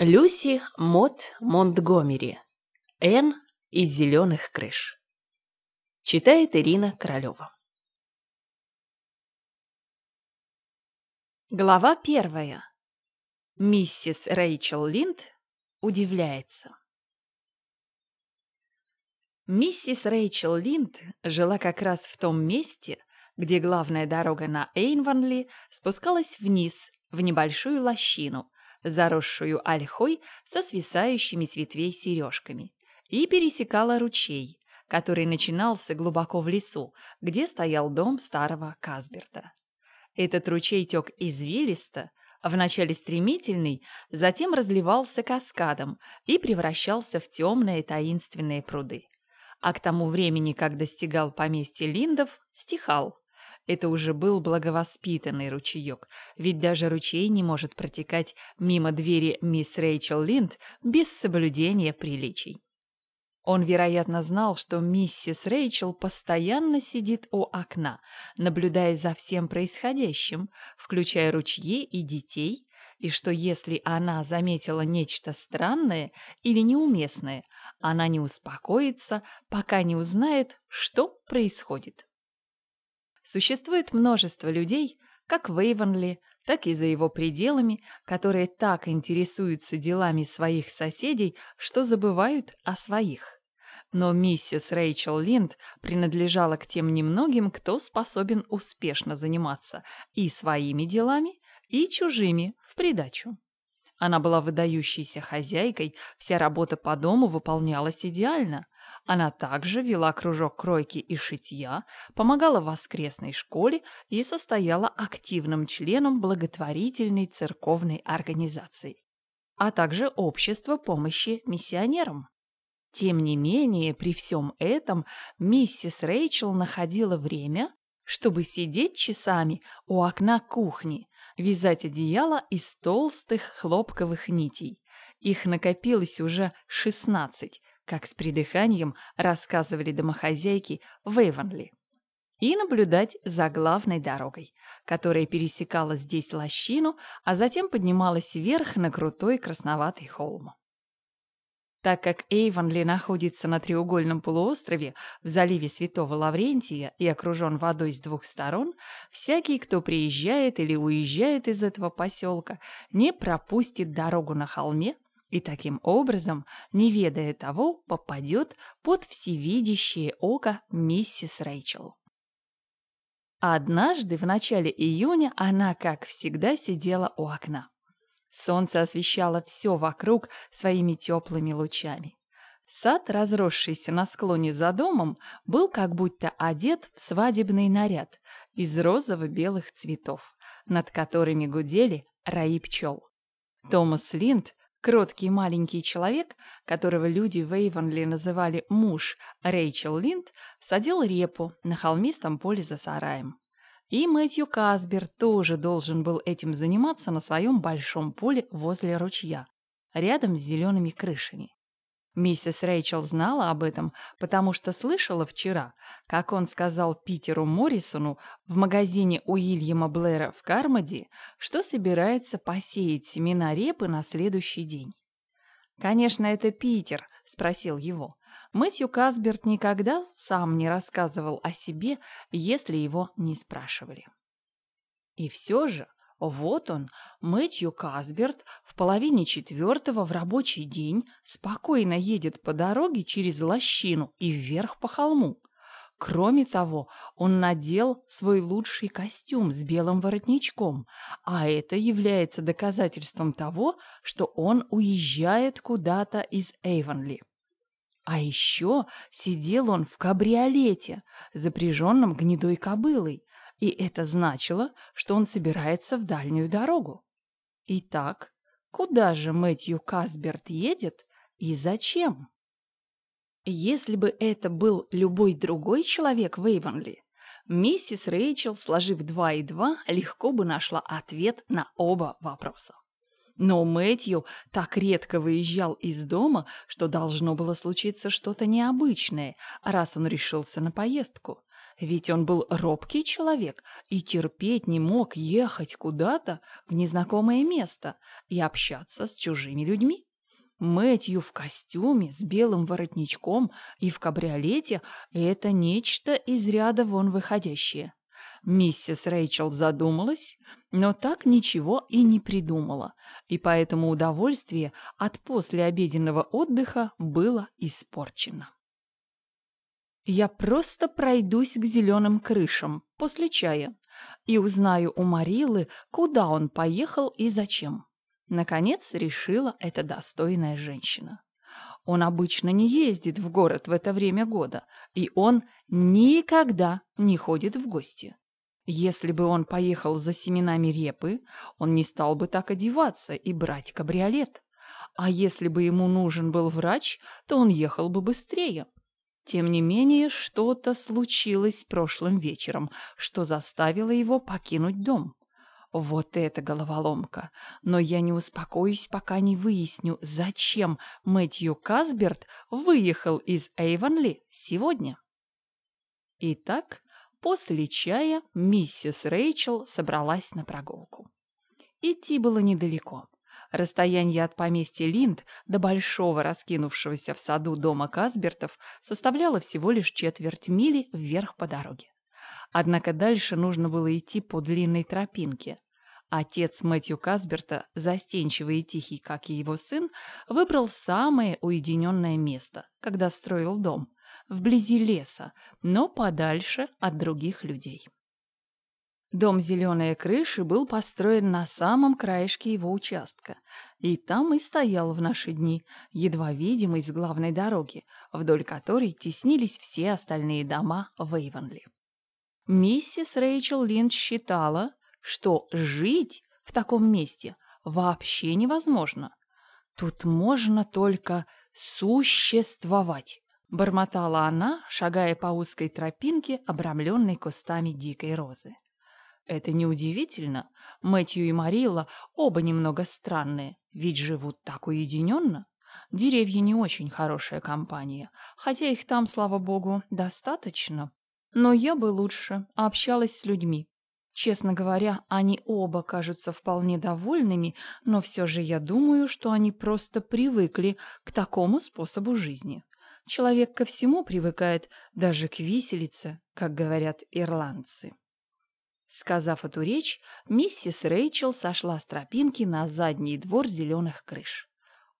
Люси Мот Монтгомери. Н из зеленых крыш. Читает Ирина Королева. Глава первая. Миссис Рэйчел Линд удивляется. Миссис Рэйчел Линд жила как раз в том месте, где главная дорога на Эйнванли спускалась вниз, в небольшую лощину, заросшую ольхой со свисающими с ветвей сережками, и пересекала ручей, который начинался глубоко в лесу, где стоял дом старого Казберта. Этот ручей тек извилисто, вначале стремительный, затем разливался каскадом и превращался в темные таинственные пруды. А к тому времени, как достигал поместья Линдов, стихал. Это уже был благовоспитанный ручеек, ведь даже ручей не может протекать мимо двери мисс Рэйчел Линд без соблюдения приличий. Он, вероятно, знал, что миссис Рэйчел постоянно сидит у окна, наблюдая за всем происходящим, включая ручьи и детей, и что если она заметила нечто странное или неуместное, она не успокоится, пока не узнает, что происходит. Существует множество людей, как в Эйвонли, так и за его пределами, которые так интересуются делами своих соседей, что забывают о своих. Но миссис Рэйчел Линд принадлежала к тем немногим, кто способен успешно заниматься и своими делами, и чужими в придачу. Она была выдающейся хозяйкой, вся работа по дому выполнялась идеально. Она также вела кружок кройки и шитья, помогала в воскресной школе и состояла активным членом благотворительной церковной организации, а также общества помощи миссионерам. Тем не менее, при всем этом миссис Рэйчел находила время, чтобы сидеть часами у окна кухни, вязать одеяло из толстых хлопковых нитей. Их накопилось уже шестнадцать, как с придыханием рассказывали домохозяйки в Эйвонли. И наблюдать за главной дорогой, которая пересекала здесь лощину, а затем поднималась вверх на крутой красноватый холм. Так как Эйвонли находится на треугольном полуострове в заливе Святого Лаврентия и окружен водой с двух сторон, всякий, кто приезжает или уезжает из этого поселка, не пропустит дорогу на холме и таким образом, не ведая того, попадет под всевидящее око миссис Рэйчел. Однажды в начале июня она, как всегда, сидела у окна. Солнце освещало все вокруг своими теплыми лучами. Сад, разросшийся на склоне за домом, был как будто одет в свадебный наряд из розово-белых цветов, над которыми гудели раи пчел. Томас Линд, кроткий маленький человек, которого люди в Эйвонли называли муж Рэйчел Линд, садил репу на холмистом поле за сараем. И Мэтью Касбер тоже должен был этим заниматься на своем большом поле возле ручья, рядом с зелеными крышами. Миссис Рэйчел знала об этом, потому что слышала вчера, как он сказал Питеру Моррисону в магазине Уильяма Блэра в Кармоди, что собирается посеять семена репы на следующий день. «Конечно, это Питер», — спросил его. Мэтью Касберт никогда сам не рассказывал о себе, если его не спрашивали. И все же, вот он, Мэтью Касберт, в половине четвертого в рабочий день спокойно едет по дороге через лощину и вверх по холму. Кроме того, он надел свой лучший костюм с белым воротничком, а это является доказательством того, что он уезжает куда-то из Эйвонли. А еще сидел он в кабриолете, запряженном гнедой кобылой, и это значило, что он собирается в дальнюю дорогу. Итак, куда же Мэтью Касберт едет и зачем? Если бы это был любой другой человек в Эйвонли, миссис Рэйчел, сложив два и два, легко бы нашла ответ на оба вопроса. Но Мэтью так редко выезжал из дома, что должно было случиться что-то необычное, раз он решился на поездку. Ведь он был робкий человек и терпеть не мог ехать куда-то в незнакомое место и общаться с чужими людьми. Мэтью в костюме с белым воротничком и в кабриолете – это нечто из ряда вон выходящее. Миссис Рэйчел задумалась, но так ничего и не придумала, и поэтому удовольствие от послеобеденного отдыха было испорчено. Я просто пройдусь к зеленым крышам после чая и узнаю у Марилы, куда он поехал и зачем. Наконец решила эта достойная женщина. Он обычно не ездит в город в это время года, и он никогда не ходит в гости. Если бы он поехал за семенами репы, он не стал бы так одеваться и брать кабриолет. А если бы ему нужен был врач, то он ехал бы быстрее. Тем не менее, что-то случилось прошлым вечером, что заставило его покинуть дом. Вот это головоломка! Но я не успокоюсь, пока не выясню, зачем Мэтью Касберт выехал из Эйвонли сегодня. Итак, После чая миссис Рэйчел собралась на прогулку. Идти было недалеко. Расстояние от поместья Линд до большого раскинувшегося в саду дома Касбертов составляло всего лишь четверть мили вверх по дороге. Однако дальше нужно было идти по длинной тропинке. Отец Мэтью Касберта, застенчивый и тихий, как и его сын, выбрал самое уединенное место, когда строил дом, вблизи леса, но подальше от других людей. Дом «Зеленые крыши» был построен на самом краешке его участка, и там и стоял в наши дни, едва видимый с главной дороги, вдоль которой теснились все остальные дома в Эйвонли. Миссис Рэйчел Линд считала, что жить в таком месте вообще невозможно. Тут можно только существовать. Бормотала она, шагая по узкой тропинке, обрамленной кустами дикой розы. Это неудивительно. Мэтью и Марилла оба немного странные, ведь живут так уединенно. Деревья не очень хорошая компания, хотя их там, слава богу, достаточно. Но я бы лучше общалась с людьми. Честно говоря, они оба кажутся вполне довольными, но все же я думаю, что они просто привыкли к такому способу жизни. Человек ко всему привыкает, даже к виселице, как говорят ирландцы. Сказав эту речь, миссис Рэйчел сошла с тропинки на задний двор зеленых крыш.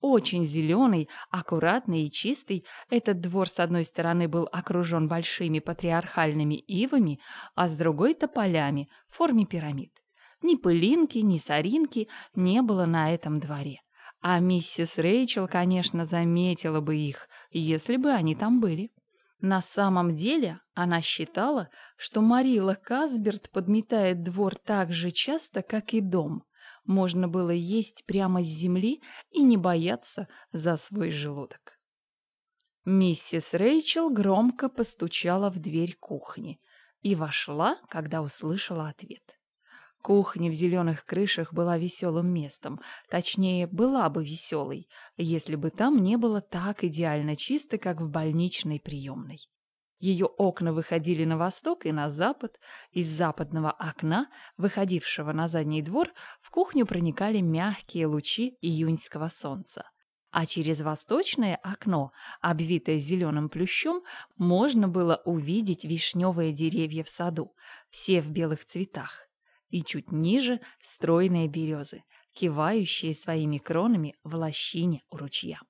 Очень зеленый, аккуратный и чистый, этот двор с одной стороны был окружен большими патриархальными ивами, а с другой — тополями в форме пирамид. Ни пылинки, ни соринки не было на этом дворе. А миссис Рэйчел, конечно, заметила бы их, если бы они там были. На самом деле она считала, что Марила Касберт подметает двор так же часто, как и дом. Можно было есть прямо с земли и не бояться за свой желудок. Миссис Рэйчел громко постучала в дверь кухни и вошла, когда услышала ответ. Кухня в зеленых крышах была веселым местом, точнее, была бы веселой, если бы там не было так идеально чисто, как в больничной приемной. Ее окна выходили на восток и на запад. Из западного окна, выходившего на задний двор, в кухню проникали мягкие лучи июньского солнца. А через восточное окно, обвитое зеленым плющом, можно было увидеть вишневые деревья в саду, все в белых цветах и чуть ниже стройные березы, кивающие своими кронами в лощине у ручья.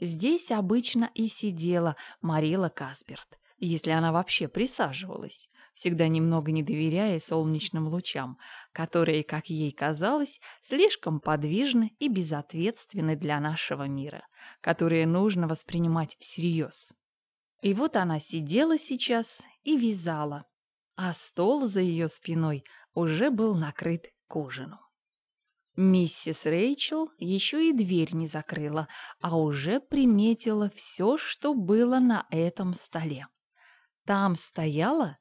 Здесь обычно и сидела Марила Касперт, если она вообще присаживалась, всегда немного не доверяя солнечным лучам, которые, как ей казалось, слишком подвижны и безответственны для нашего мира, которые нужно воспринимать всерьез. И вот она сидела сейчас и вязала, а стол за ее спиной уже был накрыт к ужину. Миссис Рэйчел еще и дверь не закрыла, а уже приметила все, что было на этом столе. Там стояло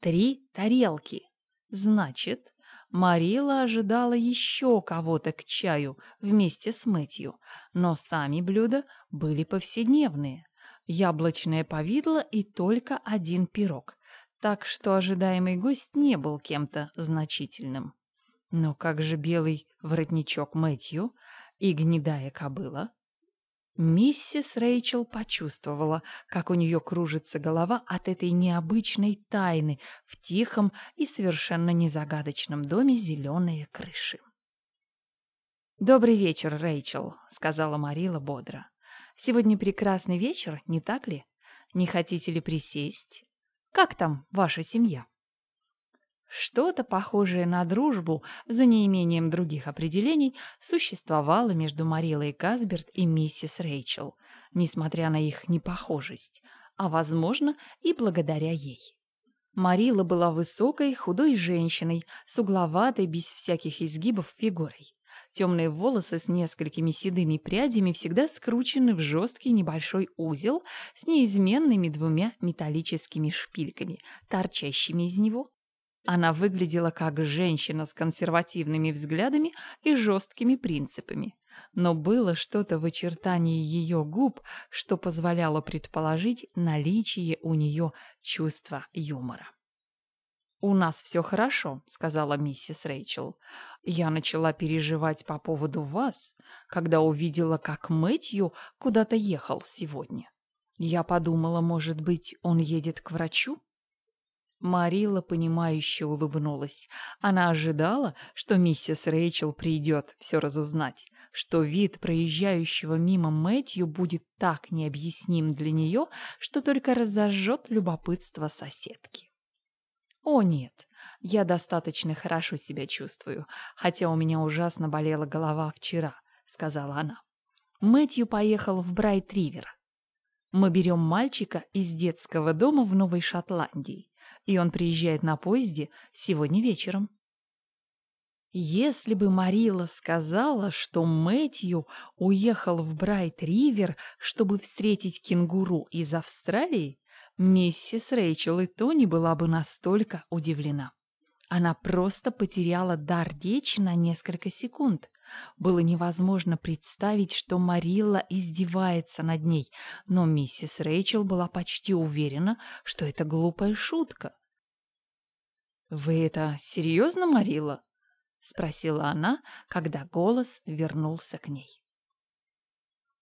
три тарелки. Значит, Марила ожидала еще кого-то к чаю вместе с Мэтью, но сами блюда были повседневные. Яблочное повидло и только один пирог, так что ожидаемый гость не был кем-то значительным. Но как же белый воротничок Мэтью и гнедая кобыла? Миссис Рэйчел почувствовала, как у нее кружится голова от этой необычной тайны в тихом и совершенно незагадочном доме зеленые крыши. «Добрый вечер, Рэйчел», — сказала Марила бодро. «Сегодня прекрасный вечер, не так ли? Не хотите ли присесть? Как там ваша семья?» Что-то похожее на дружбу, за неимением других определений, существовало между Марилой Касберт и миссис Рэйчел, несмотря на их непохожесть, а, возможно, и благодаря ей. Марила была высокой, худой женщиной, с угловатой, без всяких изгибов фигурой. Темные волосы с несколькими седыми прядями всегда скручены в жесткий небольшой узел с неизменными двумя металлическими шпильками, торчащими из него. Она выглядела как женщина с консервативными взглядами и жесткими принципами. Но было что-то в очертании ее губ, что позволяло предположить наличие у нее чувства юмора. «У нас все хорошо», — сказала миссис Рэйчел. «Я начала переживать по поводу вас, когда увидела, как Мэтью куда-то ехал сегодня. Я подумала, может быть, он едет к врачу?» Марила, понимающе улыбнулась. Она ожидала, что миссис Рэйчел придет все разузнать, что вид проезжающего мимо Мэтью будет так необъясним для нее, что только разожжет любопытство соседки. «О, нет, я достаточно хорошо себя чувствую, хотя у меня ужасно болела голова вчера», — сказала она. Мэтью поехал в Брайт-Ривер. Мы берем мальчика из детского дома в Новой Шотландии и он приезжает на поезде сегодня вечером. Если бы Марила сказала, что Мэтью уехал в Брайт-Ривер, чтобы встретить кенгуру из Австралии, миссис Рэйчел и Тони была бы настолько удивлена. Она просто потеряла дар речи на несколько секунд. Было невозможно представить, что Марилла издевается над ней, но миссис Рэйчел была почти уверена, что это глупая шутка. «Вы это серьезно, Марилла?» — спросила она, когда голос вернулся к ней.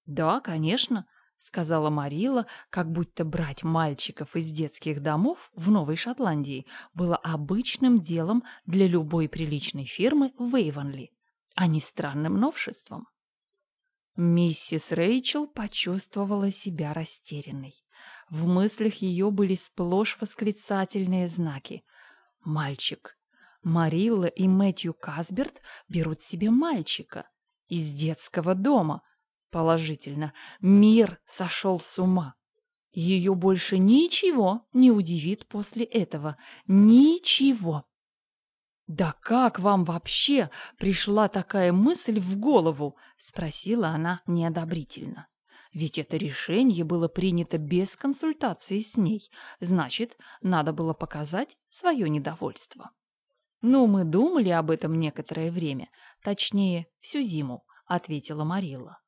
«Да, конечно», — сказала Марила, как будто брать мальчиков из детских домов в Новой Шотландии было обычным делом для любой приличной фирмы в Эйвонли а не странным новшеством. Миссис Рэйчел почувствовала себя растерянной. В мыслях ее были сплошь восклицательные знаки. «Мальчик. Марилла и Мэтью Касберт берут себе мальчика. Из детского дома. Положительно. Мир сошел с ума. Ее больше ничего не удивит после этого. Ничего. «Да как вам вообще пришла такая мысль в голову?» — спросила она неодобрительно. Ведь это решение было принято без консультации с ней. Значит, надо было показать свое недовольство. «Ну, мы думали об этом некоторое время, точнее, всю зиму», — ответила Марилла.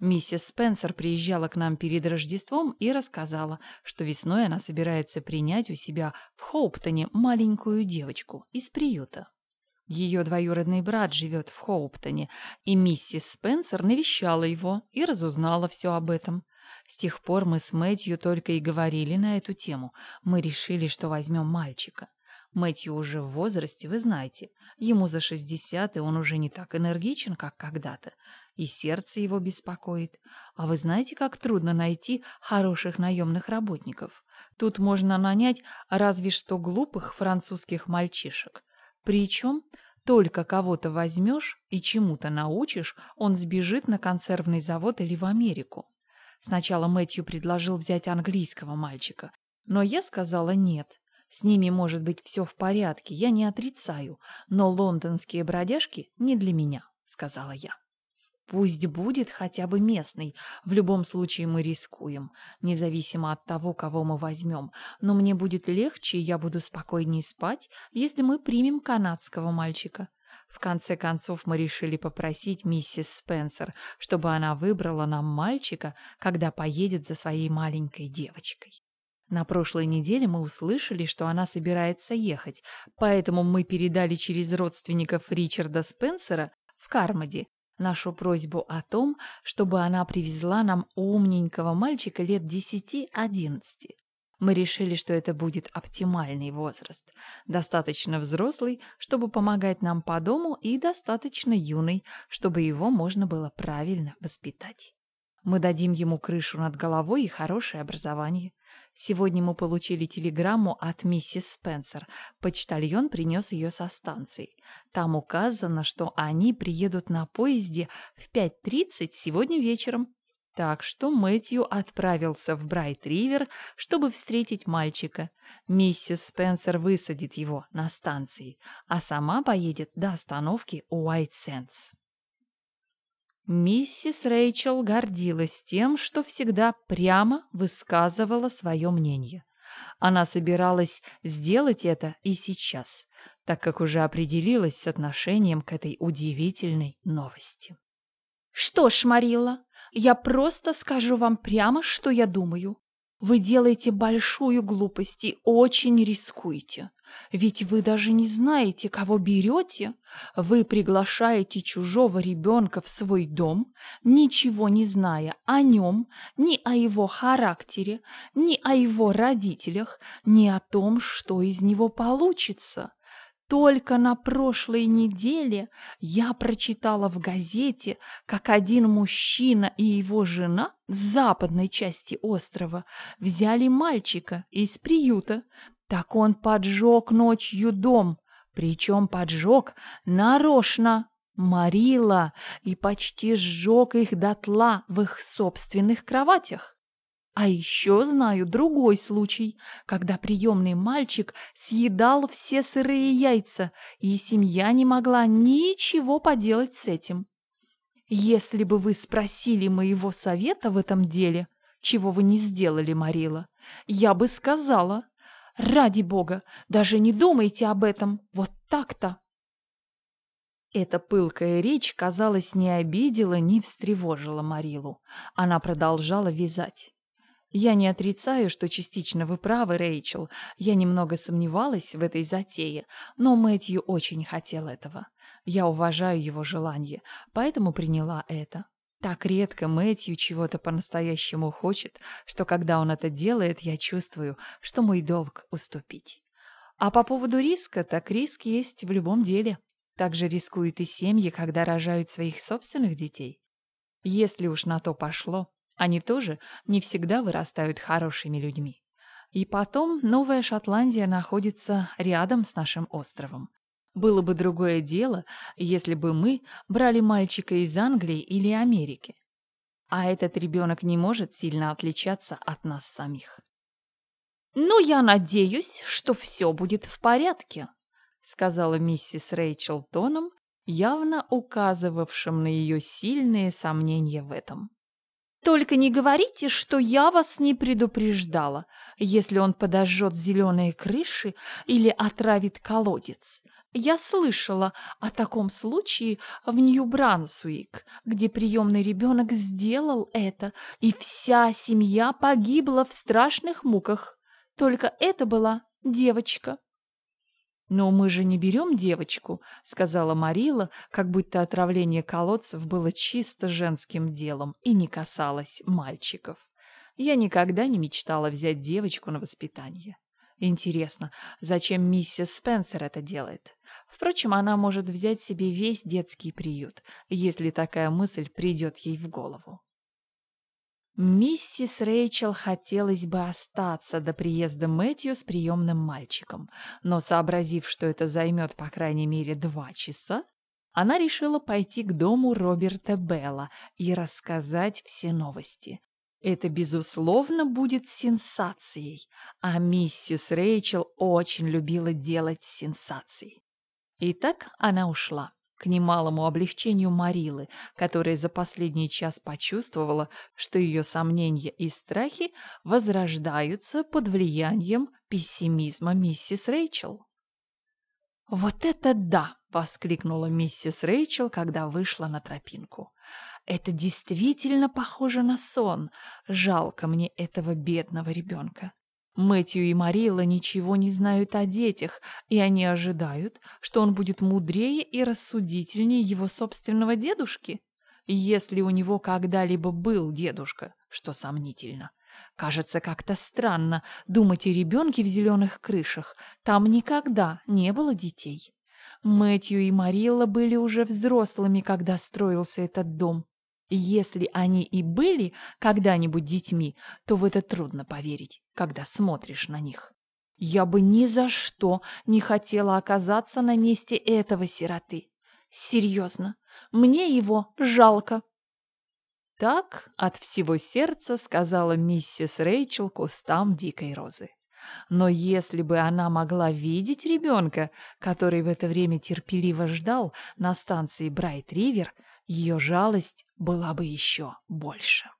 Миссис Спенсер приезжала к нам перед Рождеством и рассказала, что весной она собирается принять у себя в Хоуптоне маленькую девочку из приюта. Ее двоюродный брат живет в Хоуптоне, и миссис Спенсер навещала его и разузнала все об этом. С тех пор мы с Мэтью только и говорили на эту тему. Мы решили, что возьмем мальчика. Мэтью уже в возрасте, вы знаете. Ему за шестьдесят, и он уже не так энергичен, как когда-то и сердце его беспокоит. А вы знаете, как трудно найти хороших наемных работников? Тут можно нанять разве что глупых французских мальчишек. Причем только кого-то возьмешь и чему-то научишь, он сбежит на консервный завод или в Америку. Сначала Мэтью предложил взять английского мальчика, но я сказала нет. С ними может быть все в порядке, я не отрицаю, но лондонские бродяжки не для меня, сказала я. Пусть будет хотя бы местный. В любом случае мы рискуем, независимо от того, кого мы возьмем. Но мне будет легче, и я буду спокойнее спать, если мы примем канадского мальчика. В конце концов мы решили попросить миссис Спенсер, чтобы она выбрала нам мальчика, когда поедет за своей маленькой девочкой. На прошлой неделе мы услышали, что она собирается ехать, поэтому мы передали через родственников Ричарда Спенсера в Кармоди нашу просьбу о том, чтобы она привезла нам умненького мальчика лет 10-11. Мы решили, что это будет оптимальный возраст, достаточно взрослый, чтобы помогать нам по дому, и достаточно юный, чтобы его можно было правильно воспитать. Мы дадим ему крышу над головой и хорошее образование. Сегодня мы получили телеграмму от миссис Спенсер. Почтальон принес ее со станции. Там указано, что они приедут на поезде в 5.30 сегодня вечером. Так что Мэтью отправился в Брайт-Ривер, чтобы встретить мальчика. Миссис Спенсер высадит его на станции, а сама поедет до остановки Уайт-Сенс. Миссис Рэйчел гордилась тем, что всегда прямо высказывала свое мнение. Она собиралась сделать это и сейчас, так как уже определилась с отношением к этой удивительной новости. «Что ж, Марилла, я просто скажу вам прямо, что я думаю. Вы делаете большую глупость и очень рискуете. Ведь вы даже не знаете, кого берете. Вы приглашаете чужого ребенка в свой дом, ничего не зная о нем, ни о его характере, ни о его родителях, ни о том, что из него получится. Только на прошлой неделе я прочитала в газете, как один мужчина и его жена с западной части острова взяли мальчика из приюта. Так он поджег ночью дом, причем поджег нарочно, морила и почти сжег их дотла в их собственных кроватях. А еще знаю другой случай, когда приемный мальчик съедал все сырые яйца, и семья не могла ничего поделать с этим. Если бы вы спросили моего совета в этом деле, чего вы не сделали, Марила, я бы сказала, ради бога, даже не думайте об этом, вот так-то. Эта пылкая речь, казалось, не обидела, не встревожила Марилу. Она продолжала вязать. Я не отрицаю, что частично вы правы, Рэйчел. Я немного сомневалась в этой затее, но Мэтью очень хотел этого. Я уважаю его желание, поэтому приняла это. Так редко Мэтью чего-то по-настоящему хочет, что когда он это делает, я чувствую, что мой долг уступить. А по поводу риска, так риск есть в любом деле. Так же рискуют и семьи, когда рожают своих собственных детей. Если уж на то пошло, они тоже не всегда вырастают хорошими людьми. И потом Новая Шотландия находится рядом с нашим островом. Было бы другое дело, если бы мы брали мальчика из Англии или Америки. А этот ребенок не может сильно отличаться от нас самих. «Но я надеюсь, что все будет в порядке», сказала миссис Рэйчел тоном, явно указывавшим на ее сильные сомнения в этом. Только не говорите, что я вас не предупреждала, если он подожжет зеленые крыши или отравит колодец. Я слышала о таком случае в Нью-Брансуик, где приемный ребенок сделал это, и вся семья погибла в страшных муках. Только это была девочка. «Но мы же не берем девочку», — сказала Марила, как будто отравление колодцев было чисто женским делом и не касалось мальчиков. Я никогда не мечтала взять девочку на воспитание. Интересно, зачем миссис Спенсер это делает? Впрочем, она может взять себе весь детский приют, если такая мысль придет ей в голову. Миссис Рэйчел хотелось бы остаться до приезда Мэтью с приемным мальчиком, но, сообразив, что это займет по крайней мере два часа, она решила пойти к дому Роберта Белла и рассказать все новости. Это, безусловно, будет сенсацией, а миссис Рэйчел очень любила делать сенсации. Итак, она ушла к немалому облегчению Марилы, которая за последний час почувствовала, что ее сомнения и страхи возрождаются под влиянием пессимизма миссис Рэйчел. «Вот это да!» — воскликнула миссис Рэйчел, когда вышла на тропинку. «Это действительно похоже на сон. Жалко мне этого бедного ребенка. Мэтью и Марилла ничего не знают о детях, и они ожидают, что он будет мудрее и рассудительнее его собственного дедушки, если у него когда-либо был дедушка, что сомнительно. Кажется как-то странно думать о ребенке в зеленых крышах. Там никогда не было детей. Мэтью и Марилла были уже взрослыми, когда строился этот дом. Если они и были когда-нибудь детьми, то в это трудно поверить, когда смотришь на них. Я бы ни за что не хотела оказаться на месте этого сироты. Серьезно, мне его жалко. Так от всего сердца сказала миссис Рэйчел кустам дикой розы. Но если бы она могла видеть ребенка, который в это время терпеливо ждал на станции Брайт-Ривер, ее жалость была бы еще больше.